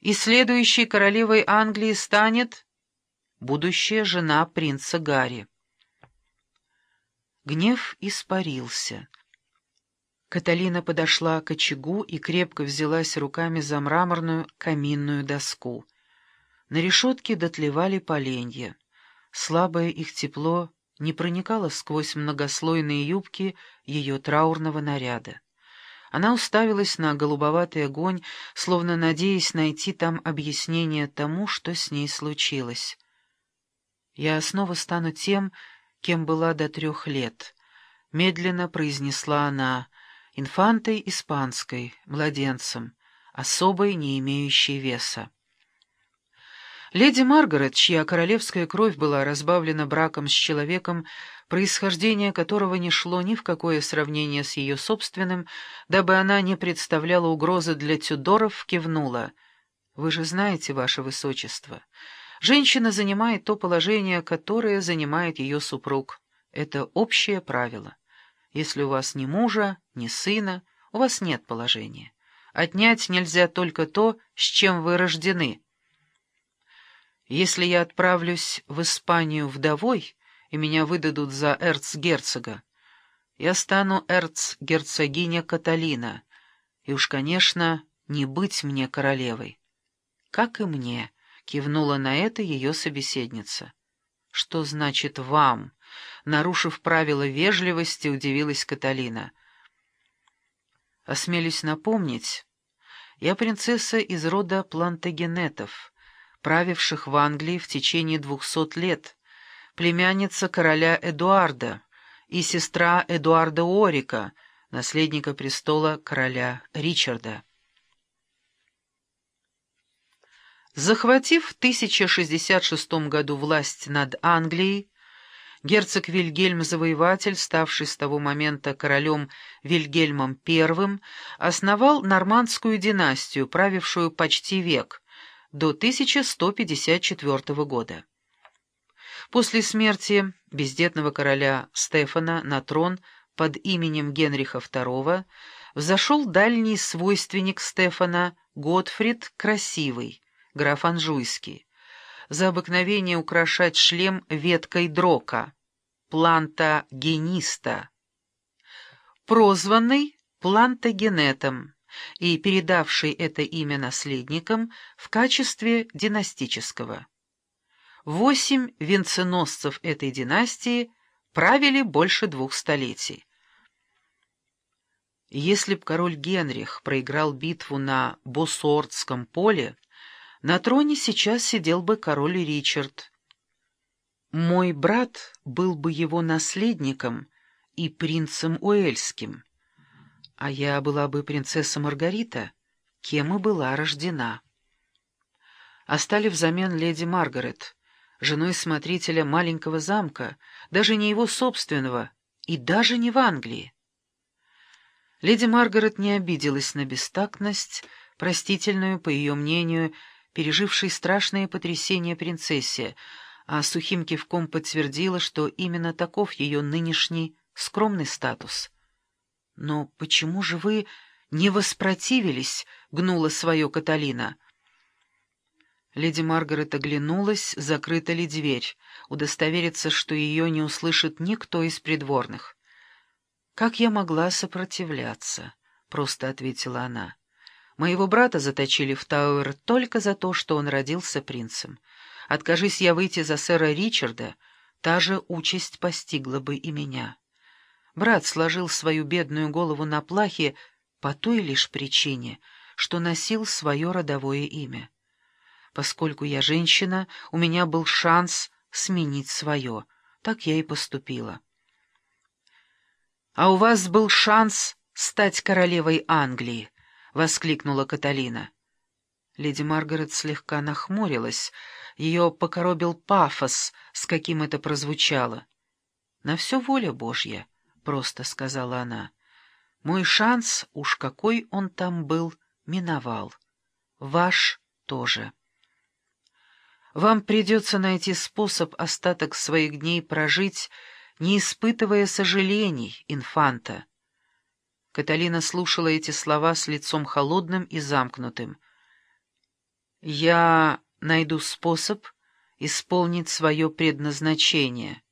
И следующей королевой Англии станет будущая жена принца Гарри. Гнев испарился. Каталина подошла к очагу и крепко взялась руками за мраморную каминную доску. На решетке дотлевали поленья. Слабое их тепло не проникало сквозь многослойные юбки ее траурного наряда. Она уставилась на голубоватый огонь, словно надеясь найти там объяснение тому, что с ней случилось. «Я снова стану тем, кем была до трех лет», — медленно произнесла она, инфантой испанской, младенцем, особой, не имеющей веса. Леди Маргарет, чья королевская кровь была разбавлена браком с человеком, происхождение которого не шло ни в какое сравнение с ее собственным, дабы она не представляла угрозы для Тюдоров, кивнула. «Вы же знаете, ваше высочество, женщина занимает то положение, которое занимает ее супруг. Это общее правило. Если у вас ни мужа, ни сына, у вас нет положения. Отнять нельзя только то, с чем вы рождены». Если я отправлюсь в Испанию вдовой, и меня выдадут за эрцгерцога, я стану эрцгерцогиня Каталина, и уж, конечно, не быть мне королевой. Как и мне, кивнула на это ее собеседница. Что значит «вам»? Нарушив правила вежливости, удивилась Каталина. Осмелюсь напомнить, я принцесса из рода плантагенетов — правивших в Англии в течение двухсот лет, племянница короля Эдуарда и сестра Эдуарда Орика, наследника престола короля Ричарда. Захватив в 1066 году власть над Англией, герцог Вильгельм Завоеватель, ставший с того момента королем Вильгельмом I, основал нормандскую династию, правившую почти век, до 1154 года. После смерти бездетного короля Стефана на трон под именем Генриха II взошел дальний свойственник Стефана Готфрид Красивый, граф Анжуйский, за обыкновение украшать шлем веткой дрока, плантагениста, прозванный плантагенетом и передавший это имя наследникам в качестве династического. Восемь венценосцев этой династии правили больше двух столетий. Если б король Генрих проиграл битву на Боссуортском поле, на троне сейчас сидел бы король Ричард. Мой брат был бы его наследником и принцем Уэльским. А я была бы принцесса Маргарита, кем и была рождена. А стали взамен леди Маргарет, женой смотрителя маленького замка, даже не его собственного, и даже не в Англии. Леди Маргарет не обиделась на бестактность, простительную, по ее мнению, пережившей страшные потрясения принцессе, а сухим кивком подтвердила, что именно таков ее нынешний скромный статус — «Но почему же вы не воспротивились?» — гнула свое Каталина. Леди Маргарет оглянулась, закрыта ли дверь, удостовериться, что ее не услышит никто из придворных. «Как я могла сопротивляться?» — просто ответила она. «Моего брата заточили в Тауэр только за то, что он родился принцем. Откажись я выйти за сэра Ричарда, та же участь постигла бы и меня». Брат сложил свою бедную голову на плахе по той лишь причине, что носил свое родовое имя. Поскольку я женщина, у меня был шанс сменить свое. Так я и поступила. — А у вас был шанс стать королевой Англии, — воскликнула Каталина. Леди Маргарет слегка нахмурилась, ее покоробил пафос, с каким это прозвучало. На все воля Божья. — просто сказала она. «Мой шанс, уж какой он там был, миновал. Ваш тоже. Вам придется найти способ остаток своих дней прожить, не испытывая сожалений, инфанта». Каталина слушала эти слова с лицом холодным и замкнутым. Я найду способ исполнить свое предназначение,